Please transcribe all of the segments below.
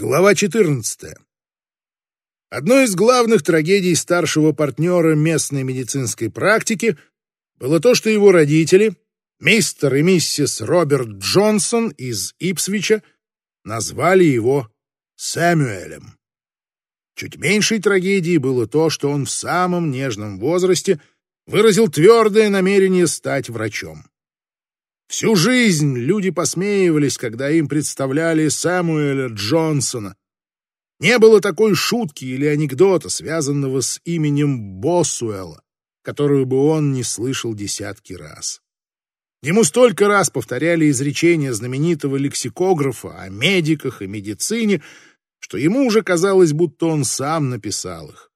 Глава 14. Одной из главных трагедий старшего партнера местной медицинской практики было то, что его родители, мистер и миссис Роберт Джонсон из Ипсвича, назвали его Сэмюэлем. Чуть меньшей трагедией было то, что он в самом нежном возрасте выразил твердое намерение стать врачом. Всю жизнь люди посмеивались, когда им представляли Сэмуэля Джонсона. Не было такой шутки или анекдота, связанного с именем Босуэлла, которую бы он не слышал десятки раз. Ему столько раз повторяли изречения знаменитого лексикографа о медиках и медицине, что ему уже казалось, будто он сам написал их.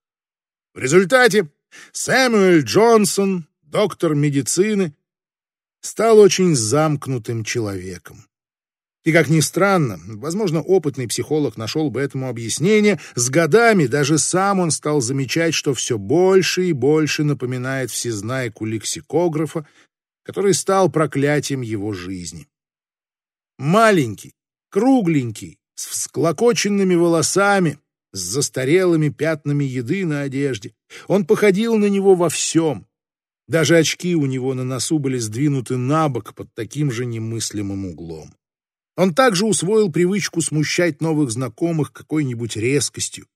В результате Сэмюэль Джонсон, доктор медицины, стал очень замкнутым человеком. И, как ни странно, возможно, опытный психолог нашел бы этому объяснение, с годами даже сам он стал замечать, что все больше и больше напоминает всезнайку лексикографа, который стал проклятием его жизни. Маленький, кругленький, с всклокоченными волосами, с застарелыми пятнами еды на одежде. Он походил на него во всем. Даже очки у него на носу были сдвинуты на бок под таким же немыслимым углом. Он также усвоил привычку смущать новых знакомых какой-нибудь резкостью.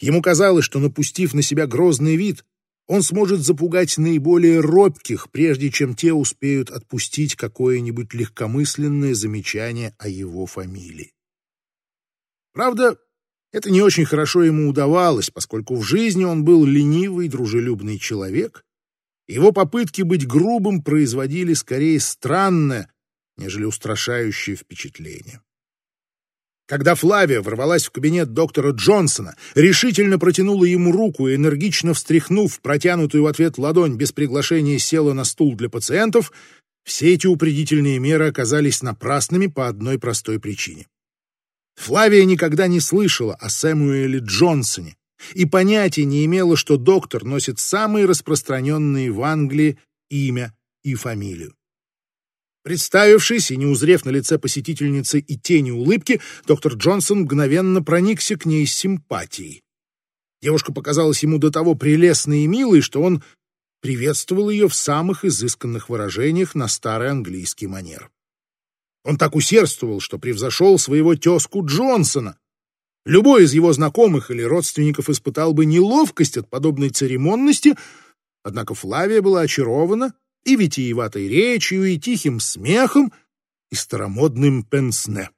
Ему казалось, что, напустив на себя грозный вид, он сможет запугать наиболее робких, прежде чем те успеют отпустить какое-нибудь легкомысленное замечание о его фамилии. Правда, это не очень хорошо ему удавалось, поскольку в жизни он был ленивый, дружелюбный человек, его попытки быть грубым производили скорее странное, нежели устрашающее впечатление. Когда Флавия ворвалась в кабинет доктора Джонсона, решительно протянула ему руку и, энергично встряхнув протянутую в ответ ладонь без приглашения села на стул для пациентов, все эти упредительные меры оказались напрасными по одной простой причине. Флавия никогда не слышала о Сэмуэле Джонсоне, и понятия не имела, что доктор носит самые распространенные в Англии имя и фамилию. Представившись и не узрев на лице посетительницы и тени улыбки, доктор Джонсон мгновенно проникся к ней симпатией. Девушка показалась ему до того прелестной и милой, что он приветствовал ее в самых изысканных выражениях на старый английский манер. Он так усердствовал, что превзошел своего тезку Джонсона, Любой из его знакомых или родственников испытал бы неловкость от подобной церемонности, однако Флавия была очарована и витиеватой речью, и тихим смехом, и старомодным пенсне.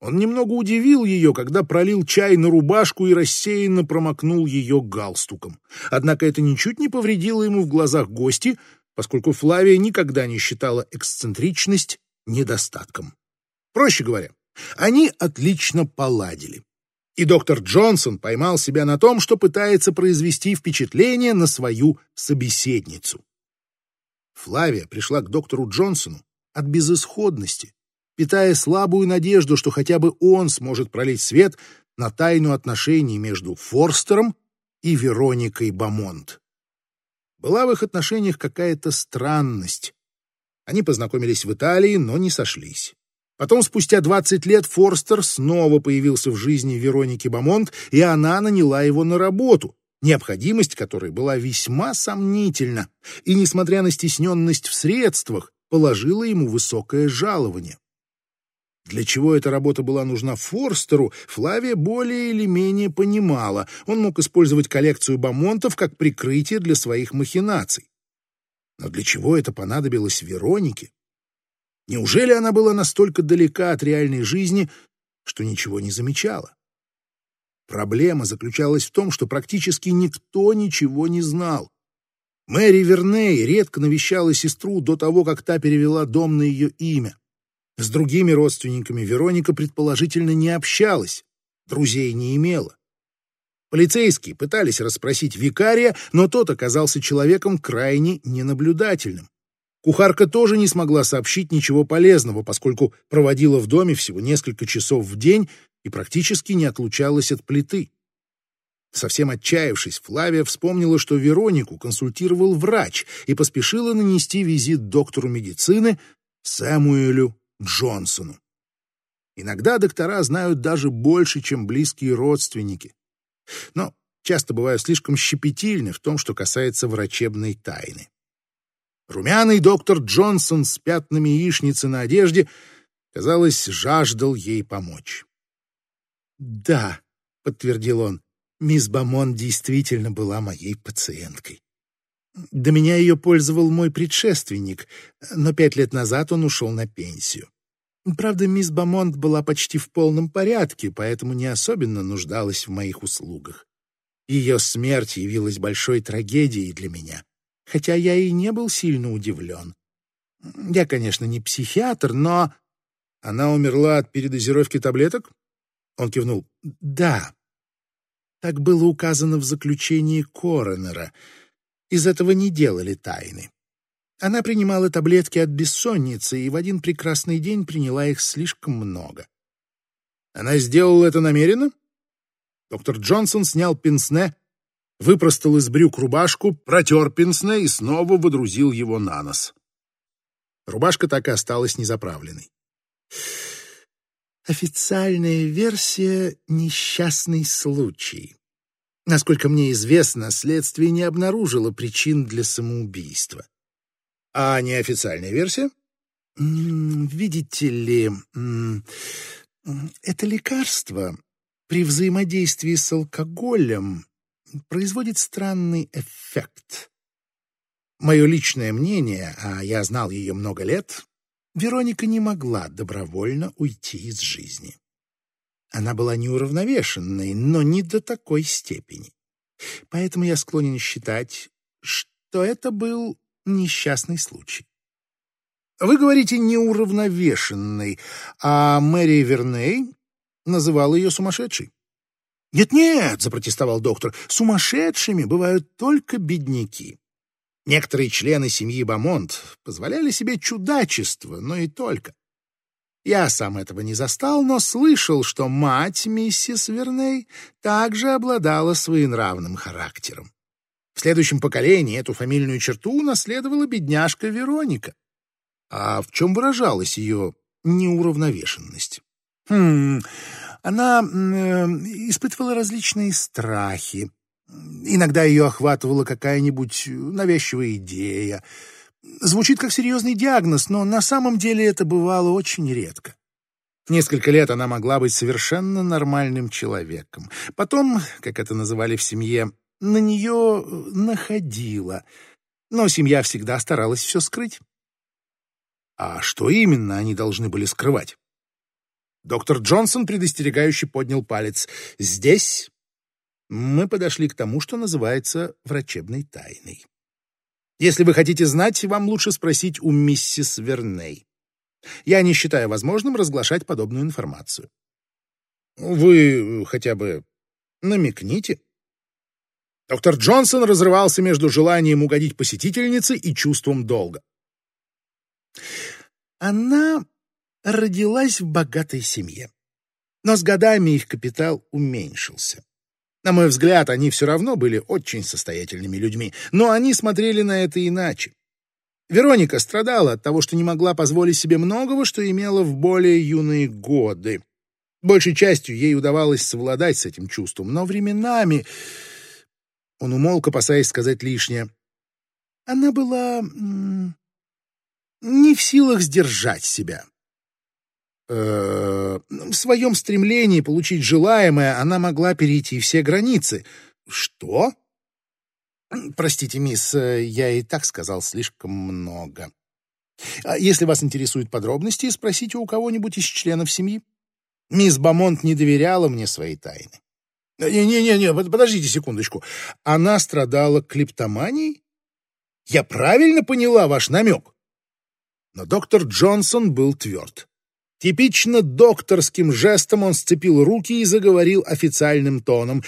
Он немного удивил ее, когда пролил чай на рубашку и рассеянно промокнул ее галстуком. Однако это ничуть не повредило ему в глазах гости, поскольку Флавия никогда не считала эксцентричность недостатком. Проще говоря, они отлично поладили. И доктор Джонсон поймал себя на том, что пытается произвести впечатление на свою собеседницу. Флавия пришла к доктору Джонсону от безысходности, питая слабую надежду, что хотя бы он сможет пролить свет на тайну отношений между Форстером и Вероникой Бамонт. Была в их отношениях какая-то странность. Они познакомились в Италии, но не сошлись. Потом, спустя 20 лет, Форстер снова появился в жизни Вероники Бамонт, и она наняла его на работу, необходимость которой была весьма сомнительна, и, несмотря на стесненность в средствах, положила ему высокое жалование. Для чего эта работа была нужна Форстеру, Флавия более или менее понимала. Он мог использовать коллекцию бамонтов как прикрытие для своих махинаций. Но для чего это понадобилось Веронике? Неужели она была настолько далека от реальной жизни, что ничего не замечала? Проблема заключалась в том, что практически никто ничего не знал. Мэри Верней редко навещала сестру до того, как та перевела дом на ее имя. С другими родственниками Вероника предположительно не общалась, друзей не имела. Полицейские пытались расспросить викария, но тот оказался человеком крайне ненаблюдательным. Кухарка тоже не смогла сообщить ничего полезного, поскольку проводила в доме всего несколько часов в день и практически не отлучалась от плиты. Совсем отчаявшись, Флавия вспомнила, что Веронику консультировал врач и поспешила нанести визит доктору медицины Сэмуэлю Джонсону. Иногда доктора знают даже больше, чем близкие родственники. Но часто бывают слишком щепетильны в том, что касается врачебной тайны. Румяный доктор Джонсон с пятнами яичницы на одежде, казалось, жаждал ей помочь. «Да», — подтвердил он, — «мисс Бамон действительно была моей пациенткой. До меня ее пользовал мой предшественник, но пять лет назад он ушел на пенсию. Правда, мисс Бамонт была почти в полном порядке, поэтому не особенно нуждалась в моих услугах. Ее смерть явилась большой трагедией для меня, хотя я и не был сильно удивлен. Я, конечно, не психиатр, но... Она умерла от передозировки таблеток? Он кивнул. Да. Так было указано в заключении коронера. Из этого не делали тайны. Она принимала таблетки от бессонницы и в один прекрасный день приняла их слишком много. Она сделала это намеренно? Доктор Джонсон снял пенсне, выпростал из брюк рубашку, протер пенсне и снова водрузил его на нос. Рубашка так и осталась незаправленной. Официальная версия — несчастный случай. Насколько мне известно, следствие не обнаружило причин для самоубийства. А неофициальная версия? Видите ли, это лекарство при взаимодействии с алкоголем производит странный эффект. Мое личное мнение, а я знал ее много лет, Вероника не могла добровольно уйти из жизни. Она была неуравновешенной, но не до такой степени. Поэтому я склонен считать, что это был несчастный случай. Вы говорите неуравновешенный, а Мэри Верней называла ее сумасшедшей. «Нет-нет», — запротестовал доктор, — «сумасшедшими бывают только бедняки. Некоторые члены семьи Бамонт позволяли себе чудачество, но и только. Я сам этого не застал, но слышал, что мать миссис Верней также обладала своенравным характером. В следующем поколении эту фамильную черту унаследовала бедняжка Вероника. А в чем выражалась ее неуравновешенность? Хм, она э, испытывала различные страхи. Иногда ее охватывала какая-нибудь навязчивая идея. Звучит как серьезный диагноз, но на самом деле это бывало очень редко. Несколько лет она могла быть совершенно нормальным человеком. Потом, как это называли в семье, на нее э, находила, но семья всегда старалась все скрыть. А что именно они должны были скрывать? Доктор Джонсон предостерегающе поднял палец. Здесь мы подошли к тому, что называется врачебной тайной. Если вы хотите знать, вам лучше спросить у миссис Верней. Я не считаю возможным разглашать подобную информацию. Вы хотя бы намекните. Доктор Джонсон разрывался между желанием угодить посетительнице и чувством долга. Она родилась в богатой семье, но с годами их капитал уменьшился. На мой взгляд, они все равно были очень состоятельными людьми, но они смотрели на это иначе. Вероника страдала от того, что не могла позволить себе многого, что имела в более юные годы. Большей частью ей удавалось совладать с этим чувством, но временами он умолк, опасаясь сказать лишнее. Она была не в силах сдержать себя. Э в своем стремлении получить желаемое она могла перейти все границы. Что? Простите, мисс, я и так сказал слишком много. А если вас интересуют подробности, спросите у кого-нибудь из членов семьи. Мисс Бамонт не доверяла мне свои тайны. Не-не-не, подождите секундочку. Она страдала клептоманией? Я правильно поняла ваш намек? Но доктор Джонсон был тверд. Типично докторским жестом он сцепил руки и заговорил официальным тоном.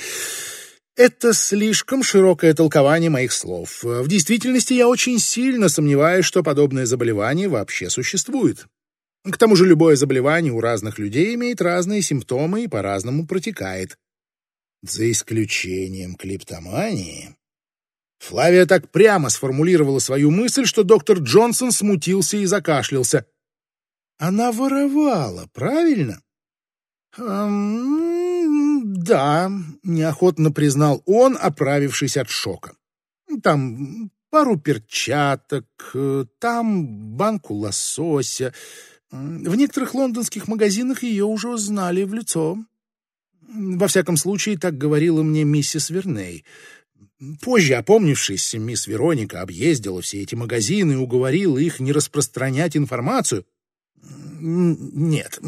Это слишком широкое толкование моих слов. В действительности я очень сильно сомневаюсь, что подобное заболевание вообще существует. К тому же любое заболевание у разных людей имеет разные симптомы и по-разному протекает за исключением клиптомании. Флавия так прямо сформулировала свою мысль, что доктор Джонсон смутился и закашлялся. Она воровала, правильно? Эм, «Да», — неохотно признал он, оправившись от шока. «Там пару перчаток, э, там банку лосося. В некоторых лондонских магазинах ее уже узнали в лицо. Во всяком случае, так говорила мне миссис Верней. Позже, опомнившись, мисс Вероника объездила все эти магазины и уговорила их не распространять информацию. Нет,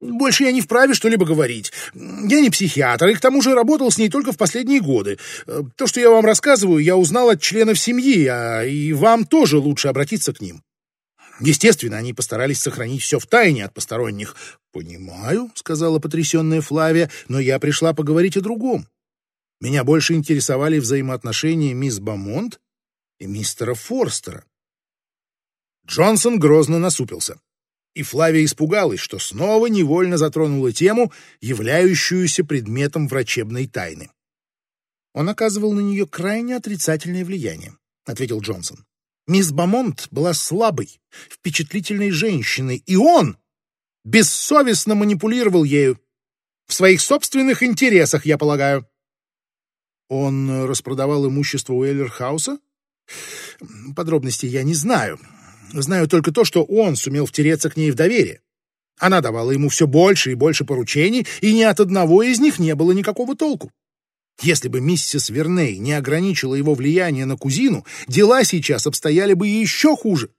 больше я не вправе что-либо говорить. Я не психиатр, и к тому же работал с ней только в последние годы. То, что я вам рассказываю, я узнал от членов семьи, а и вам тоже лучше обратиться к ним. Естественно, они постарались сохранить все в тайне от посторонних. «Понимаю», — сказала потрясенная Флавия, — «но я пришла поговорить о другом. Меня больше интересовали взаимоотношения мисс Бамонт и мистера Форстера». Джонсон грозно насупился, и Флавия испугалась, что снова невольно затронула тему, являющуюся предметом врачебной тайны. «Он оказывал на нее крайне отрицательное влияние», — ответил Джонсон. Мисс Бамонт была слабой, впечатлительной женщиной, и он бессовестно манипулировал ею. В своих собственных интересах, я полагаю. Он распродавал имущество Уэллерхауса? Подробностей я не знаю. Знаю только то, что он сумел втереться к ней в доверие. Она давала ему все больше и больше поручений, и ни от одного из них не было никакого толку. Если бы миссис Верней не ограничила его влияние на кузину, дела сейчас обстояли бы еще хуже.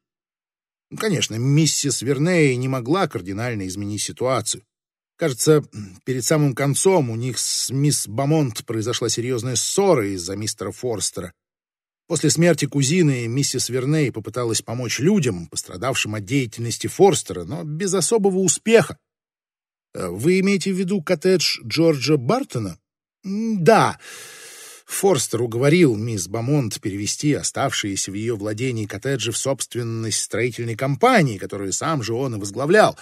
Конечно, миссис Верней не могла кардинально изменить ситуацию. Кажется, перед самым концом у них с мисс Бамонт произошла серьезная ссора из-за мистера Форстера. После смерти кузины миссис Верней попыталась помочь людям, пострадавшим от деятельности Форстера, но без особого успеха. Э, вы имеете в виду коттедж Джорджа Бартона? Да, Форстер уговорил мисс Бамонт перевести оставшиеся в ее владении коттеджи в собственность строительной компании, которую сам же он и возглавлял.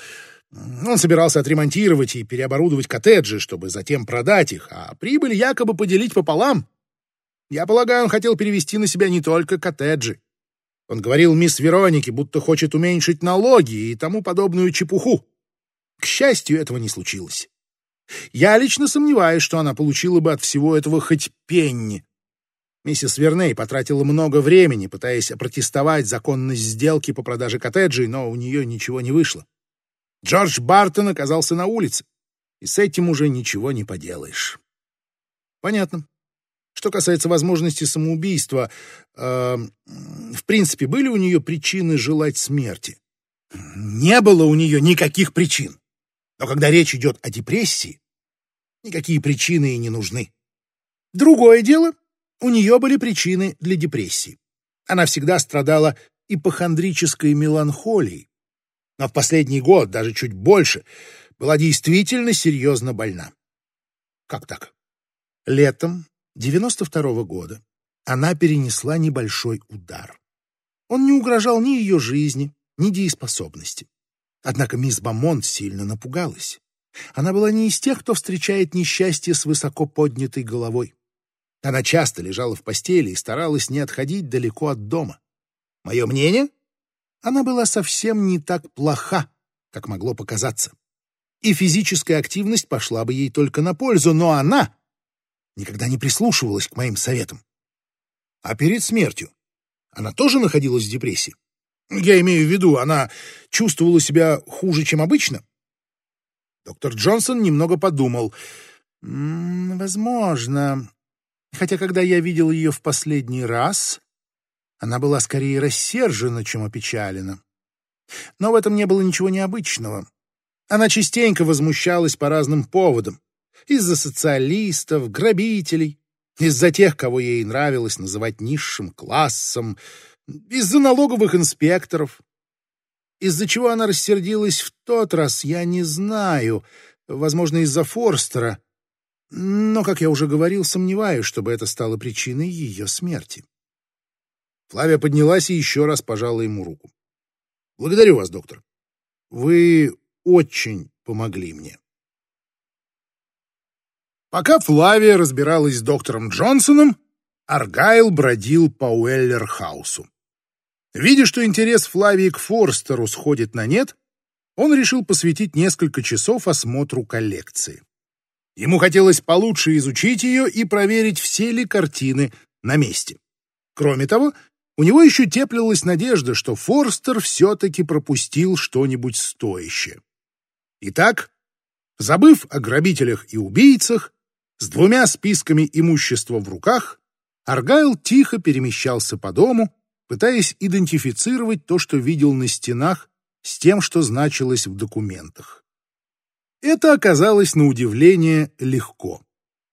Он собирался отремонтировать и переоборудовать коттеджи, чтобы затем продать их, а прибыль якобы поделить пополам. Я полагаю, он хотел перевести на себя не только коттеджи. Он говорил мисс Веронике, будто хочет уменьшить налоги и тому подобную чепуху. К счастью, этого не случилось. Я лично сомневаюсь, что она получила бы от всего этого хоть пенни. Миссис Верней потратила много времени, пытаясь опротестовать законность сделки по продаже коттеджей, но у нее ничего не вышло. Джордж Бартон оказался на улице, и с этим уже ничего не поделаешь. Понятно. Что касается возможности самоубийства, э, в принципе, были у нее причины желать смерти? Не было у нее никаких причин. Но когда речь идет о депрессии, никакие причины и не нужны. Другое дело, у нее были причины для депрессии. Она всегда страдала ипохондрической меланхолией, но в последний год, даже чуть больше, была действительно серьезно больна. Как так? Летом 92 -го года она перенесла небольшой удар. Он не угрожал ни ее жизни, ни дееспособности. Однако мисс Бамонт сильно напугалась. Она была не из тех, кто встречает несчастье с высоко поднятой головой. Она часто лежала в постели и старалась не отходить далеко от дома. Мое мнение? Она была совсем не так плоха, как могло показаться. И физическая активность пошла бы ей только на пользу, но она никогда не прислушивалась к моим советам. А перед смертью она тоже находилась в депрессии? Я имею в виду, она чувствовала себя хуже, чем обычно? Доктор Джонсон немного подумал. «М -м, возможно. Хотя, когда я видел ее в последний раз, она была скорее рассержена, чем опечалена. Но в этом не было ничего необычного. Она частенько возмущалась по разным поводам. Из-за социалистов, грабителей, из-за тех, кого ей нравилось называть низшим классом, из-за налоговых инспекторов. Из-за чего она рассердилась в тот раз, я не знаю. Возможно, из-за Форстера. Но, как я уже говорил, сомневаюсь, чтобы это стало причиной ее смерти. Флавия поднялась и еще раз пожала ему руку. «Благодарю вас, доктор. Вы очень помогли мне». Пока Флавия разбиралась с доктором Джонсоном, Аргайл бродил по Уэллер-хаусу. Видя, что интерес Флавии к Форстеру сходит на нет, он решил посвятить несколько часов осмотру коллекции. Ему хотелось получше изучить ее и проверить, все ли картины на месте. Кроме того, у него еще теплилась надежда, что Форстер все-таки пропустил что-нибудь стоящее. Итак, забыв о грабителях и убийцах, с двумя списками имущества в руках, Аргайл тихо перемещался по дому, пытаясь идентифицировать то, что видел на стенах, с тем, что значилось в документах. Это оказалось на удивление легко.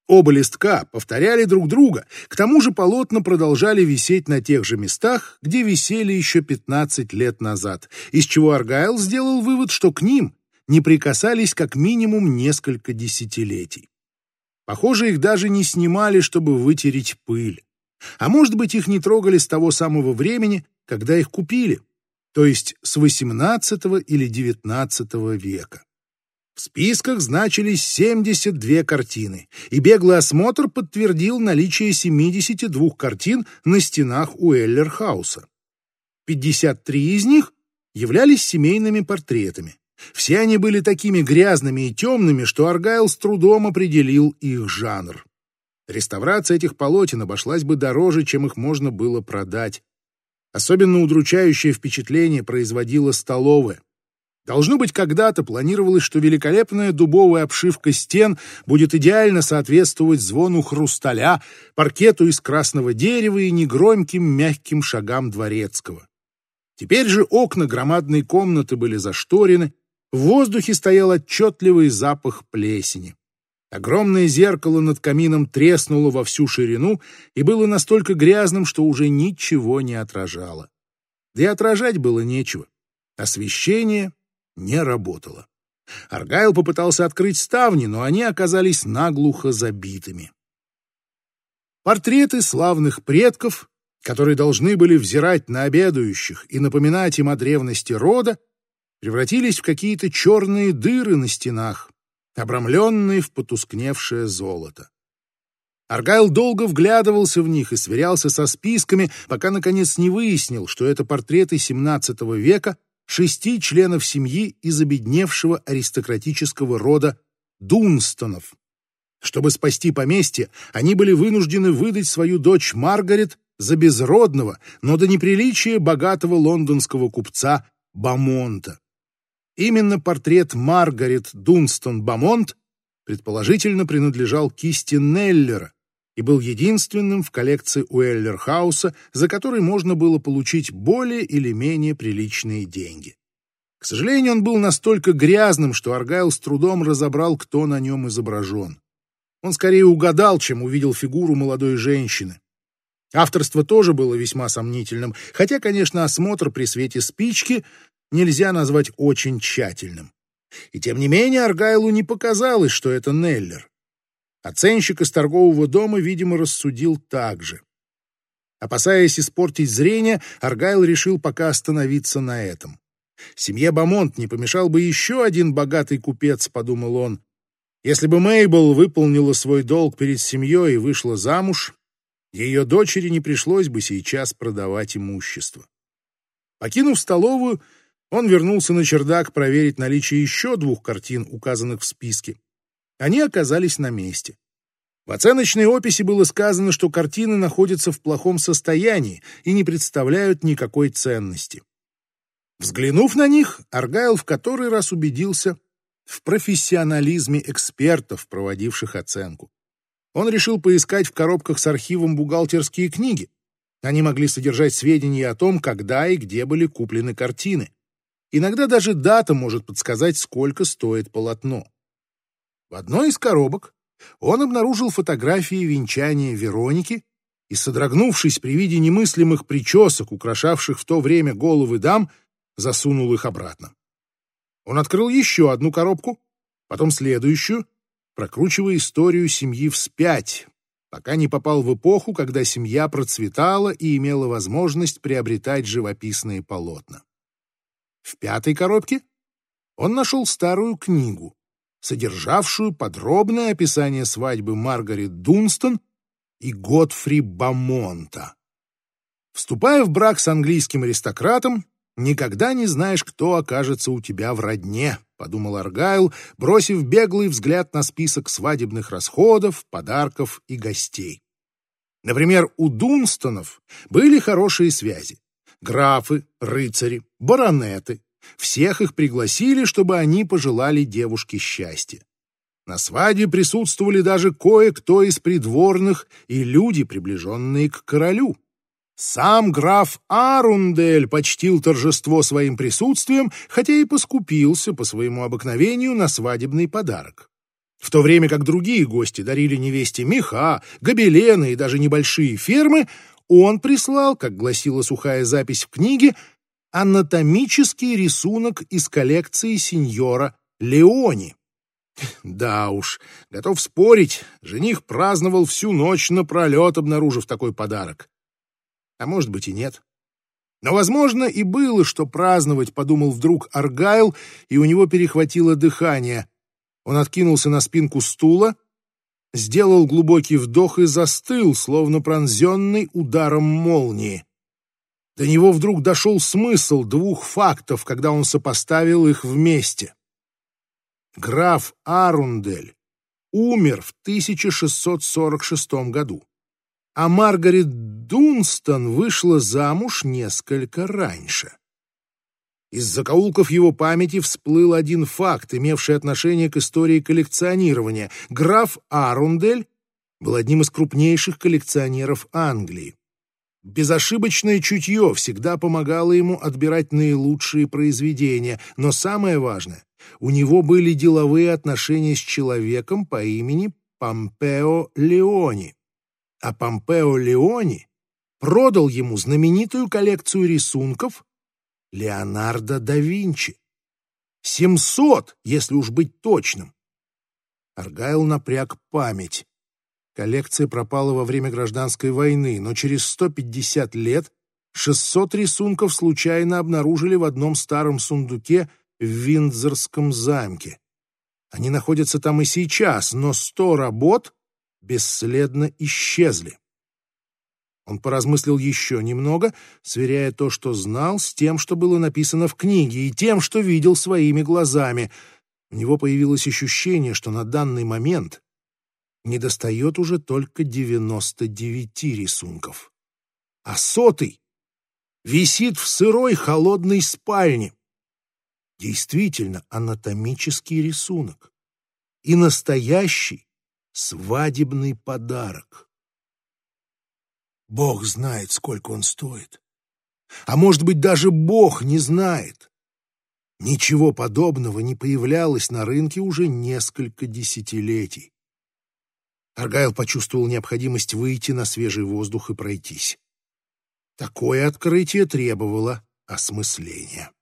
Оба листка повторяли друг друга, к тому же полотна продолжали висеть на тех же местах, где висели еще 15 лет назад, из чего Аргайл сделал вывод, что к ним не прикасались как минимум несколько десятилетий. Похоже, их даже не снимали, чтобы вытереть пыль. А может быть, их не трогали с того самого времени, когда их купили, то есть с XVIII или XIX века. В списках значились 72 картины, и беглый осмотр подтвердил наличие 72 картин на стенах у Эллерхауса. 53 из них являлись семейными портретами. Все они были такими грязными и темными, что Аргайл с трудом определил их жанр. Реставрация этих полотен обошлась бы дороже, чем их можно было продать. Особенно удручающее впечатление производила столовая. Должно быть, когда-то планировалось, что великолепная дубовая обшивка стен будет идеально соответствовать звону хрусталя, паркету из красного дерева и негромким мягким шагам дворецкого. Теперь же окна громадной комнаты были зашторены, в воздухе стоял отчетливый запах плесени. Огромное зеркало над камином треснуло во всю ширину и было настолько грязным, что уже ничего не отражало. Да и отражать было нечего. Освещение не работало. Аргайл попытался открыть ставни, но они оказались наглухо забитыми. Портреты славных предков, которые должны были взирать на обедающих и напоминать им о древности рода, превратились в какие-то черные дыры на стенах, обрамленные в потускневшее золото. Аргайл долго вглядывался в них и сверялся со списками, пока, наконец, не выяснил, что это портреты XVII века шести членов семьи из обедневшего аристократического рода Дунстонов. Чтобы спасти поместье, они были вынуждены выдать свою дочь Маргарет за безродного, но до неприличия богатого лондонского купца Бамонта. Именно портрет Маргарет Дунстон Бамонт предположительно принадлежал кисти Неллера, и был единственным в коллекции Уэллерхауса, за который можно было получить более или менее приличные деньги. К сожалению, он был настолько грязным, что Аргайл с трудом разобрал, кто на нем изображен. Он скорее угадал, чем увидел фигуру молодой женщины. Авторство тоже было весьма сомнительным, хотя, конечно, осмотр при свете спички нельзя назвать очень тщательным. И тем не менее Аргайлу не показалось, что это Неллер. Оценщик из торгового дома, видимо, рассудил так же. Опасаясь испортить зрение, Аргайл решил пока остановиться на этом. Семье Бамонт не помешал бы еще один богатый купец, подумал он. Если бы Мейбл выполнила свой долг перед семьей и вышла замуж, ее дочери не пришлось бы сейчас продавать имущество. Покинув столовую, он вернулся на чердак проверить наличие еще двух картин, указанных в списке. Они оказались на месте. В оценочной описи было сказано, что картины находятся в плохом состоянии и не представляют никакой ценности. Взглянув на них, Аргайл в который раз убедился в профессионализме экспертов, проводивших оценку. Он решил поискать в коробках с архивом бухгалтерские книги. Они могли содержать сведения о том, когда и где были куплены картины. Иногда даже дата может подсказать, сколько стоит полотно. В одной из коробок он обнаружил фотографии венчания Вероники и, содрогнувшись при виде немыслимых причесок, украшавших в то время головы дам, засунул их обратно. Он открыл еще одну коробку, потом следующую, прокручивая историю семьи вспять, пока не попал в эпоху, когда семья процветала и имела возможность приобретать живописные полотна. В пятой коробке он нашел старую книгу, содержавшую подробное описание свадьбы Маргарет Дунстон и Готфри Бамонта. Вступая в брак с английским аристократом, «Никогда не знаешь, кто окажется у тебя в родне», — подумал Аргайл, бросив беглый взгляд на список свадебных расходов, подарков и гостей. Например, у Дунстонов были хорошие связи. Графы, рыцари, баронеты. Всех их пригласили, чтобы они пожелали девушке счастья. На свадьбе присутствовали даже кое-кто из придворных и люди, приближенные к королю. Сам граф Арундель почтил торжество своим присутствием, хотя и поскупился по своему обыкновению на свадебный подарок. В то время как другие гости дарили невесте меха, гобелены и даже небольшие фермы, он прислал, как гласила сухая запись в книге, анатомический рисунок из коллекции сеньора Леони. Да уж, готов спорить, жених праздновал всю ночь напролет, обнаружив такой подарок а может быть и нет. Но, возможно, и было, что праздновать, подумал вдруг Аргайл, и у него перехватило дыхание. Он откинулся на спинку стула, сделал глубокий вдох и застыл, словно пронзенный ударом молнии. До него вдруг дошел смысл двух фактов, когда он сопоставил их вместе. Граф Арундель умер в 1646 году а Маргарет Дунстон вышла замуж несколько раньше. Из закоулков его памяти всплыл один факт, имевший отношение к истории коллекционирования. Граф Арундель был одним из крупнейших коллекционеров Англии. Безошибочное чутье всегда помогало ему отбирать наилучшие произведения, но самое важное, у него были деловые отношения с человеком по имени Помпео Леони а Помпео Леони продал ему знаменитую коллекцию рисунков Леонардо да Винчи. Семьсот, если уж быть точным. Аргайл напряг память. Коллекция пропала во время гражданской войны, но через 150 лет 600 рисунков случайно обнаружили в одном старом сундуке в Виндзорском замке. Они находятся там и сейчас, но 100 работ бесследно исчезли. Он поразмыслил еще немного, сверяя то, что знал, с тем, что было написано в книге, и тем, что видел своими глазами. У него появилось ощущение, что на данный момент недостает уже только 99 рисунков. А сотый висит в сырой холодной спальне. Действительно анатомический рисунок. И настоящий, свадебный подарок. Бог знает, сколько он стоит. А может быть, даже Бог не знает. Ничего подобного не появлялось на рынке уже несколько десятилетий. Аргайл почувствовал необходимость выйти на свежий воздух и пройтись. Такое открытие требовало осмысления.